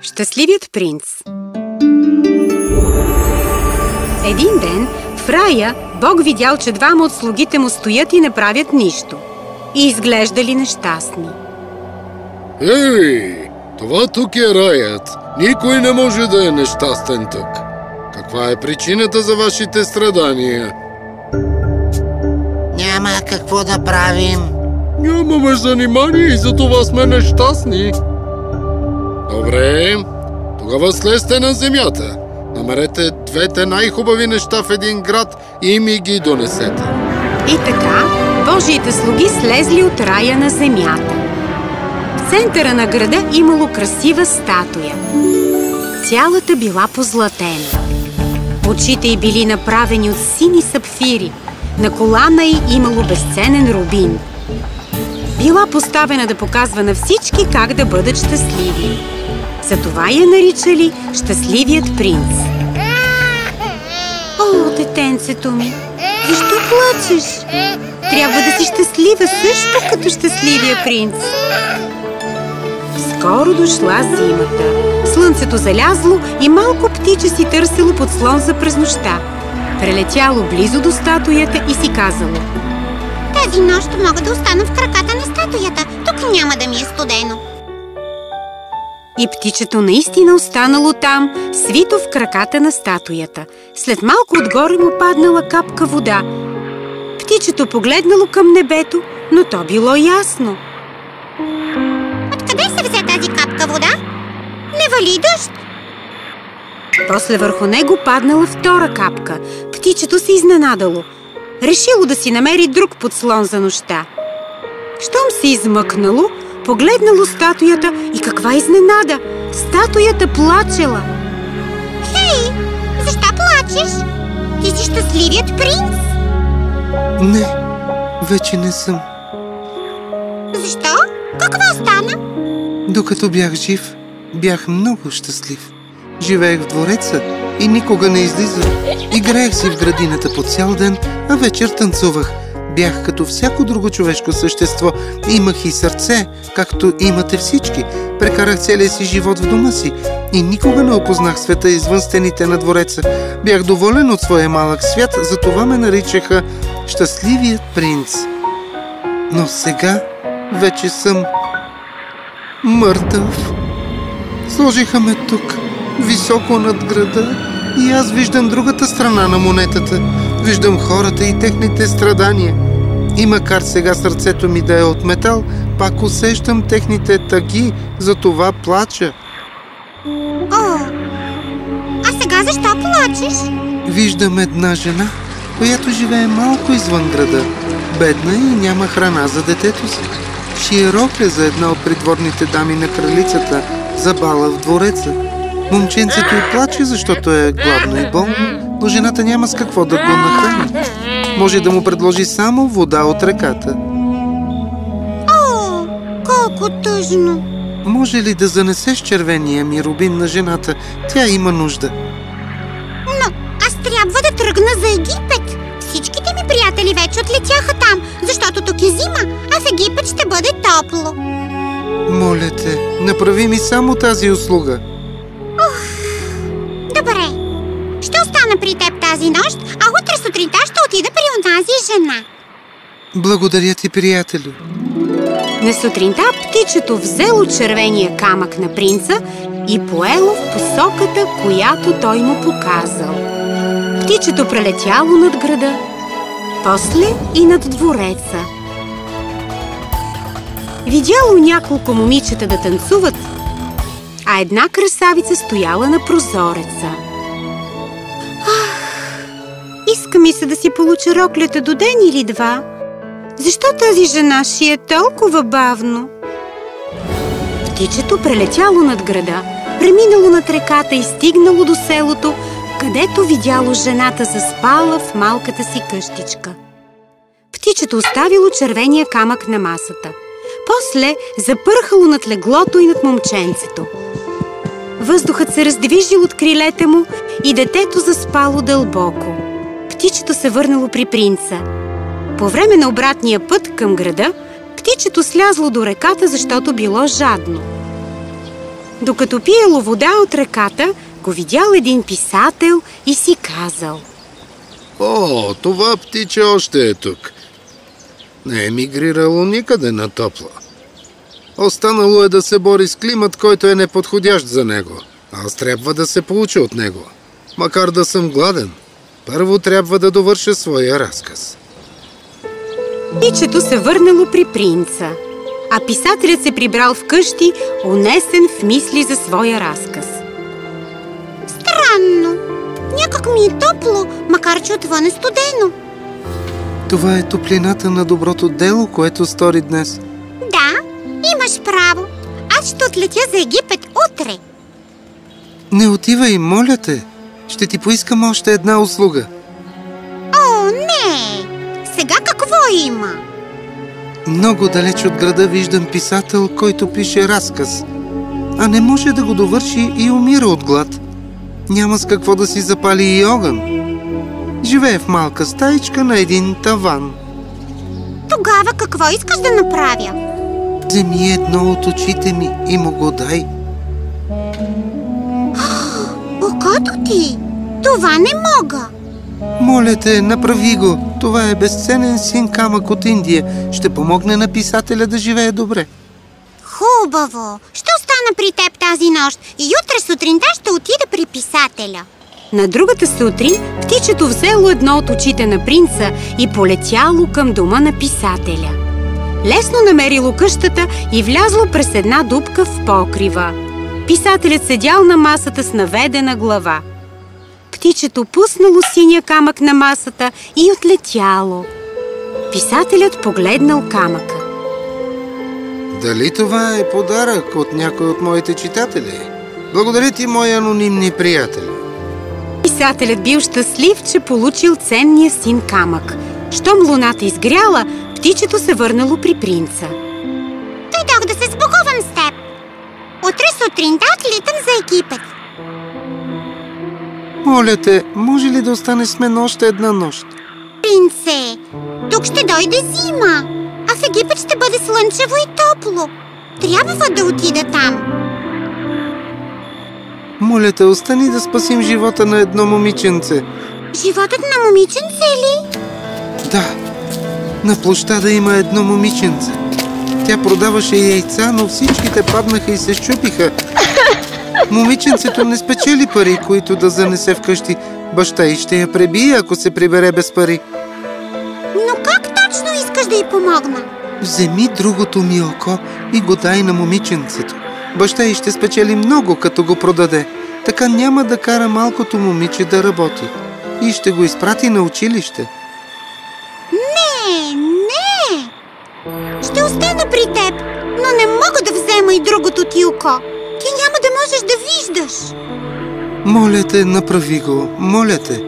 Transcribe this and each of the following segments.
Щастливият принц Един ден в рая Бог видял, че двама от слугите му стоят и не правят нищо. И изглеждали нещастни. Ей, това тук е раят. Никой не може да е нещастен тук. Каква е причината за вашите страдания? Няма какво да правим. Нямаме занимание и за това сме нещастни. Добре, тогава слезте на земята. Намерете двете най-хубави неща в един град и ми ги донесете. И така, Божиите слуги слезли от рая на земята. В центъра на града имало красива статуя. Цялата била позлатена. Очите й били направени от сини сапфири. На колана й имало безценен рубин. Била поставена да показва на всички как да бъдат щастливи. Затова я наричали Щастливият принц. О, детенцето ми, защо плачеш? Трябва да си щастлива също като щастливия принц. Скоро дошла зимата. Слънцето залязло и малко птиче си търсело подслон за през нощта. Прелетяло близо до статуята и си казало Тази нощ мога да остана в краката на статуята. Тук няма да ми е студено. И птичето наистина останало там, свито в краката на статуята. След малко отгоре му паднала капка вода. Птичето погледнало към небето, но то било ясно. Откъде се взе тази капка вода? Не вали дъжд. После върху него паднала втора капка. Птичето се изненадало. Решило да си намери друг подслон за нощта. Щом се измъкнало, погледнало статуята и каква изненада! Статуята плачела. Хей, защо плачеш? Ти си щастливият принц. Не, вече не съм. Защо? Какво стана? Докато бях жив, бях много щастлив. Живеех в двореца и никога не излизах. Играех си в градината по цял ден, а вечер танцувах. Бях като всяко друго човешко същество. Имах и сърце, както имате всички. Прекарах целия си живот в дома си и никога не опознах света извън стените на двореца. Бях доволен от своя малък свят, затова ме наричаха Щастливият принц. Но сега вече съм мъртъв. Сложиха ме тук, високо над града и аз виждам другата страна на монетата. Виждам хората и техните страдания. И макар сега сърцето ми да е от метал, пак усещам техните тъги, за това плача. О, а сега защо плачеш? Виждам една жена, която живее малко извън града. Бедна и няма храна за детето си. Шие рокля за една от придворните дами на кралицата, за бала в двореца. Момченцето й плаче, защото е гладно и болно, но жената няма с какво да го нахрани. Може да му предложи само вода от реката. О, колко тъжно. Може ли да занесеш червения ми рубин на жената? Тя има нужда. Но аз трябва да тръгна за Египет. Всичките ми приятели вече отлетяха там, защото тук е зима, а в Египет ще бъде топло. Моля те, направи ми само тази услуга. Тази нощ, а утре сутринта ще отида при онази жена. Благодаря ти, приятелю. На сутринта птичето взело червения камък на принца и поело в посоката, която той му показал. Птичето прелетяло над града, после и над двореца. Видяло няколко момичета да танцуват, а една красавица стояла на прозореца. Иска ми се да си получа роклята до ден или два. Защо тази жена шие толкова бавно? Птичето прелетяло над града, преминало над реката и стигнало до селото, където видяло жената заспала в малката си къщичка. Птичето оставило червения камък на масата. После запърхало над леглото и над момченцето. Въздухът се раздвижил от крилете му и детето заспало дълбоко. Птичето се върнало при принца. По време на обратния път към града, Птичето слязло до реката, защото било жадно. Докато пиело вода от реката, го видял един писател и си казал О, това птиче още е тук. Не е мигрирало никъде на топло. Останало е да се бори с климат, който е неподходящ за него. Аз трябва да се получа от него. Макар да съм гладен, първо трябва да довърша своя разказ. Птичето се върнало при принца, а писателят се прибрал вкъщи, унесен в мисли за своя разказ. Странно. Някак ми е топло, макар че отвън е студено. Това е топлината на доброто дело, което стори днес. Да, имаш право. Аз ще отлетя за Египет утре. Не отивай, моля те. Ще ти поискам още една услуга. О, не! Сега какво има? Много далеч от града виждам писател, който пише разказ. А не може да го довърши и умира от глад. Няма с какво да си запали и огън. Живее в малка стаичка на един таван. Тогава какво искаш да направя? Вземи едно от очите ми и му го дай. Окото ти? Това не мога. Моля те, направи го. Това е безценен син камък от Индия. Ще помогне на писателя да живее добре. Хубаво. Ще остана при теб тази нощ и утре сутринта ще отида при писателя. На другата сутрин птичето взело едно от очите на принца и полетяло към дома на писателя. Лесно намерило къщата и влязло през една дупка в покрива. Писателят седял на масата с наведена глава. Птичето пуснало синя камък на масата и отлетяло. Писателят погледнал камъка. Дали това е подарък от някой от моите читатели? Благодаря ти, мои анонимни приятели. Писателят бил щастлив, че получил ценния син камък. Щом луната изгряла, птичето се върнало при принца. Сутринта отлитам за Египет. Моля те, може ли да останеш с мен още една нощ? Принце, тук ще дойде зима, а в Египет ще бъде слънчево и топло. Трябва да отида там. Моля те, остани да спасим живота на едно момиченце. Животът на момиченце ли? Да, на площада има едно момиченце. Тя продаваше яйца, но всичките паднаха и се щупиха. Момиченцето не спечели пари, които да занесе вкъщи. Баща и ще я пребие, ако се прибере без пари. Но как точно искаш да й помогна? Вземи другото ми око и го дай на момиченцето. Баща и ще спечели много, като го продаде. Така няма да кара малкото момиче да работи. И ще го изпрати на училище. Ще остана при теб, но не мога да взема и другото ти око. Ти няма да можеш да виждаш. Моля те, направи го. Моля те.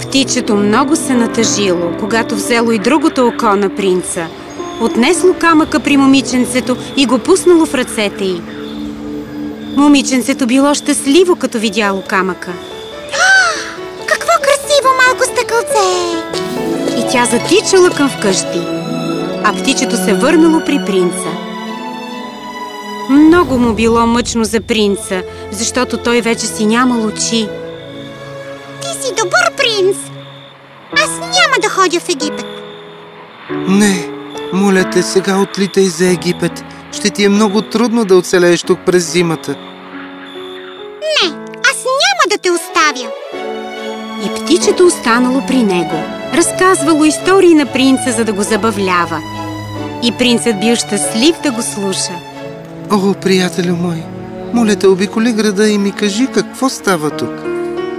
Птичето много се натъжило, когато взело и другото око на принца. Отнесло камъка при момиченцето и го пуснало в ръцете й. Момиченцето било щастливо, като видяло камъка. Какво красиво малко стъкълце! И тя затичала към вкъщи, а птичето се върнало при принца. Много му било мъчно за принца, защото той вече си нямал очи. Ти си добър принц. Аз няма да ходя в Египет. Не, моля те, сега отлитай за Египет. Ще ти е много трудно да оцелееш тук през зимата. Не, аз няма да те оставя. И птичето останало при него. Разказвало истории на принца, за да го забавлява. И принцът бил щастлив да го слуша. О, приятелю мой, моля те, обиколи града и ми кажи какво става тук.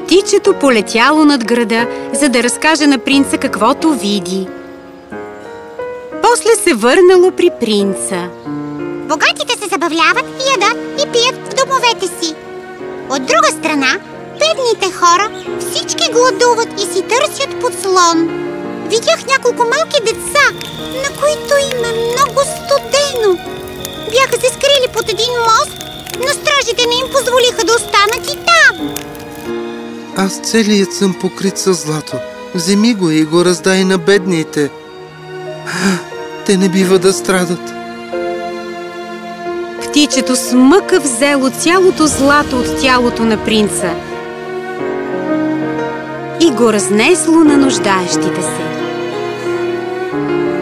Птичето полетяло над града, за да разкаже на принца каквото види. После се върнало при принца. Богатите се забавляват, ядат и пият в домовете си. От друга страна, бедните хора всички гладуват и си търсят подслон. Видях няколко малки деца, на които им е много студено. Бяха се скрили под един мост, но стражите не им позволиха да останат и там. Аз целият съм покрит със злато. Вземи го и го раздай на бедните. Те не бива да страдат. Птичето с мъка взело цялото злато от тялото на принца го разнесло на нуждаещите се.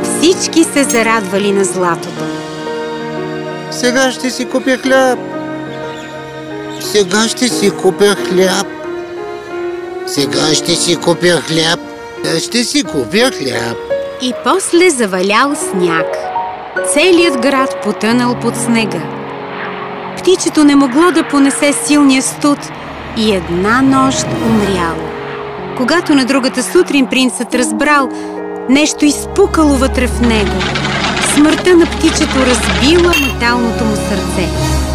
Всички се зарадвали на златото. Сега ще си купя хляб. Сега ще си купя хляб. Сега ще си купя хляб. Ще си купя хляб. И после завалял сняг. Целият град потънал под снега. Птичето не могло да понесе силния студ и една нощ умряло. Когато на другата сутрин принцът разбрал, нещо изпукало вътре в него. Смъртта на птичето разбила металното му сърце.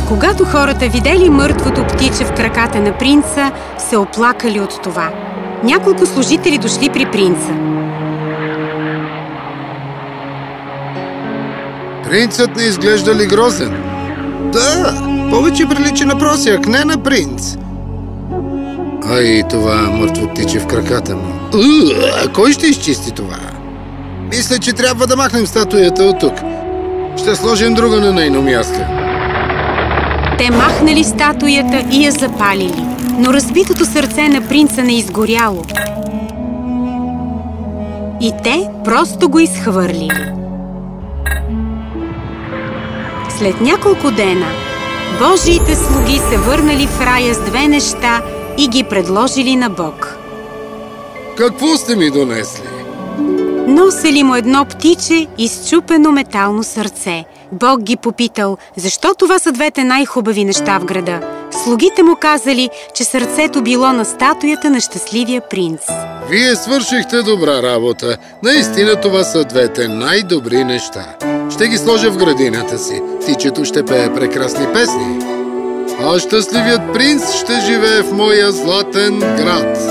Когато хората видели мъртвото птиче в краката на принца, се оплакали от това. Няколко служители дошли при принца. Принцът не изглежда ли грозен? Да, повече прилича на просяк, не на принц. А и това мъртво птиче в краката му. А кой ще изчисти това? Мисля, че трябва да махнем статуята от тук. Ще сложим друга на нейно място. Те махнали статуята и я запалили, но разбитото сърце на принца не изгоряло. И те просто го изхвърлили. След няколко дена Божиите слуги се върнали в рая с две неща и ги предложили на Бог. Какво сте ми донесли? Носели му едно птиче и счупено метално сърце. Бог ги попитал, защо това са двете най-хубави неща в града. Слугите му казали, че сърцето било на статуята на щастливия принц. Вие свършихте добра работа. Наистина това са двете най-добри неща. Ще ги сложа в градината си. Птичето ще пее прекрасни песни. А щастливият принц ще живее в моя златен град.